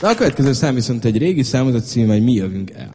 Na a következő szám viszont egy régi szám, az a cím, hogy mi jövünk el.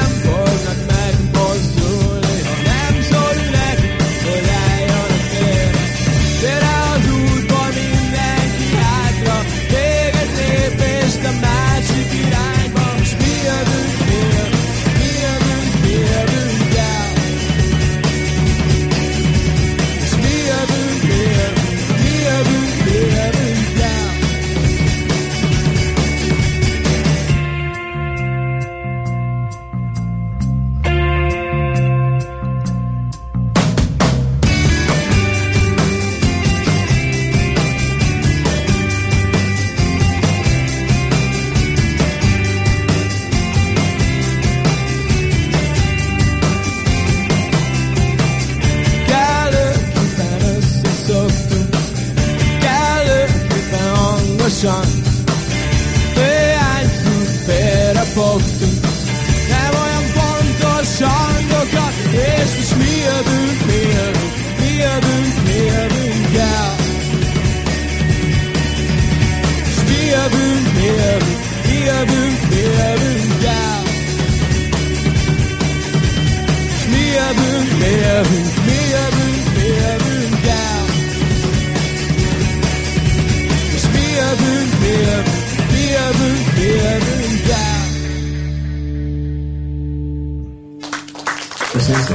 tiempo. gyorsan Hiányzunk, félrefogtunk Nem olyan pontos hangokat És most mi jövünk, mi jövünk, mi a mi jövünk el És mi a mi jövünk, mi jövünk, mi jövünk el És mi jövünk, mi jövünk presença